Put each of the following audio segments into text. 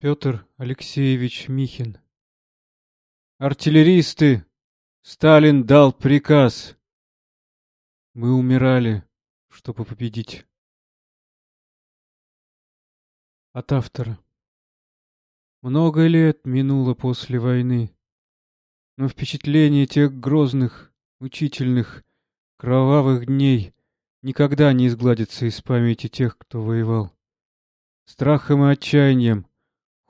Петр Алексеевич Михин Артиллеристы! Сталин дал приказ! Мы умирали, чтобы победить. От автора Много лет минуло после войны, но впечатление тех грозных, мучительных, кровавых дней никогда не изгладится из памяти тех, кто воевал. Страхом и отчаянием,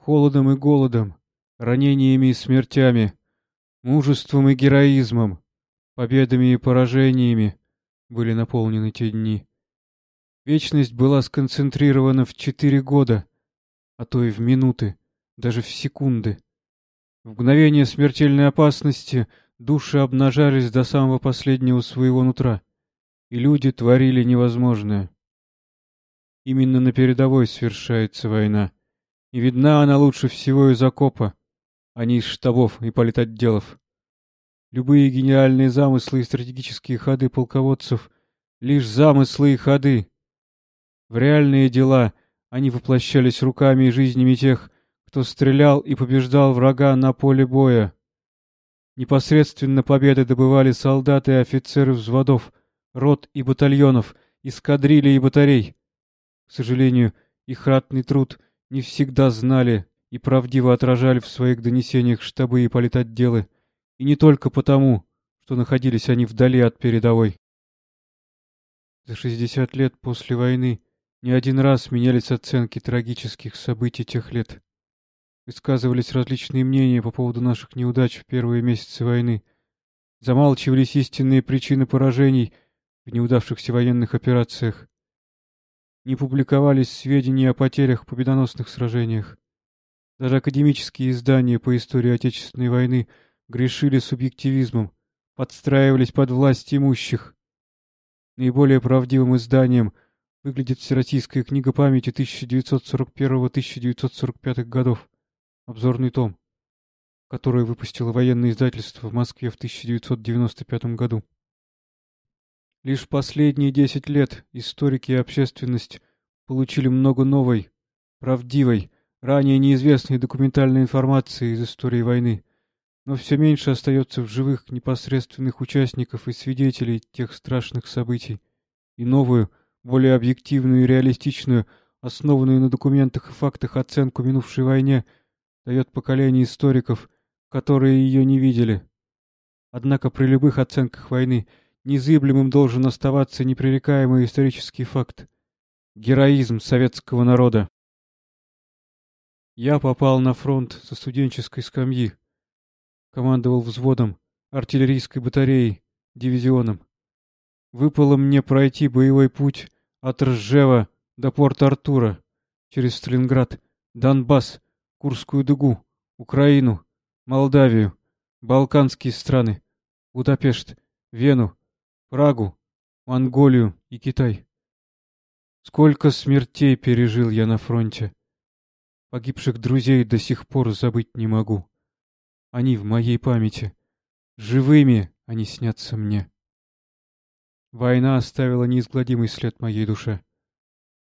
холодом и голодом, ранениями и смертями, мужеством и героизмом, победами и поражениями были наполнены те дни. Вечность была сконцентрирована в четыре года, а то и в минуты, даже в секунды. В мгновение смертельной опасности души обнажались до самого последнего своего нутра, и люди творили невозможное. Именно на передовой совершается война. И видна она лучше всего из окопа, а не из штабов и политотделов. Любые гениальные замыслы и стратегические ходы полководцев — лишь замыслы и ходы. В реальные дела они воплощались руками и жизнями тех, кто стрелял и побеждал врага на поле боя. Непосредственно победы добывали солдаты и офицеры взводов, рот и батальонов, эскадрилий и батарей. К сожалению, их ратный труд не всегда знали и правдиво отражали в своих донесениях штабы и политотделы, и не только потому, что находились они вдали от передовой. За 60 лет после войны не один раз менялись оценки трагических событий тех лет. Высказывались различные мнения по поводу наших неудач в первые месяцы войны. Замалчивались истинные причины поражений в неудавшихся военных операциях не публиковались сведения о потерях в победоносных сражениях. Даже академические издания по истории Отечественной войны грешили субъективизмом, подстраивались под власть имущих. Наиболее правдивым изданием выглядит Всероссийская книга памяти 1941-1945 годов, обзорный том, который выпустило военное издательство в Москве в 1995 году. Лишь последние десять лет историки и общественность получили много новой, правдивой, ранее неизвестной документальной информации из истории войны, но все меньше остается в живых непосредственных участников и свидетелей тех страшных событий, и новую, более объективную и реалистичную, основанную на документах и фактах оценку минувшей войне, дает поколение историков, которые ее не видели. Однако при любых оценках войны – Незыблемым должен оставаться непререкаемый исторический факт — героизм советского народа. Я попал на фронт со студенческой скамьи. Командовал взводом, артиллерийской батареей, дивизионом. Выпало мне пройти боевой путь от Ржева до Порт-Артура, через Сталинград, Донбасс, Курскую дугу, Украину, Молдавию, Балканские страны, Будапешт, Вену, Прагу, Монголию и Китай. Сколько смертей пережил я на фронте. Погибших друзей до сих пор забыть не могу. Они в моей памяти. Живыми они снятся мне. Война оставила неизгладимый след моей душе.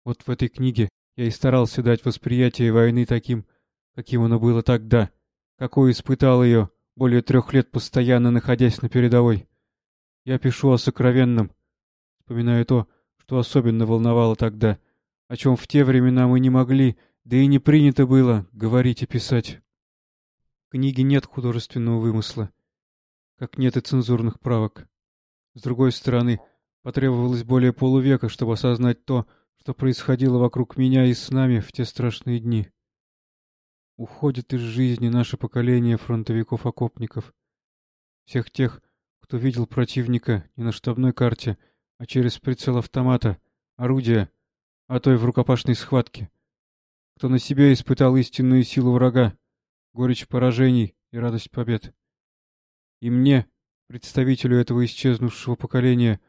Вот в этой книге я и старался дать восприятие войны таким, каким оно было тогда, какой испытал ее, более трех лет постоянно находясь на передовой. Я пишу о сокровенном, вспоминаю то, что особенно волновало тогда, о чем в те времена мы не могли, да и не принято было говорить и писать. В книге нет художественного вымысла, как нет и цензурных правок. С другой стороны, потребовалось более полувека, чтобы осознать то, что происходило вокруг меня и с нами в те страшные дни. Уходит из жизни наше поколение фронтовиков-окопников, всех тех, кто видел противника не на штабной карте, а через прицел автомата, орудия, а то и в рукопашной схватке. Кто на себе испытал истинную силу врага, горечь поражений и радость побед. И мне, представителю этого исчезнувшего поколения,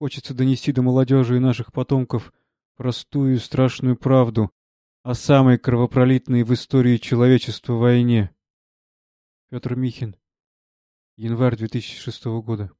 хочется донести до молодежи и наших потомков простую и страшную правду о самой кровопролитной в истории человечества войне. Петр Михин Январь 2006 года.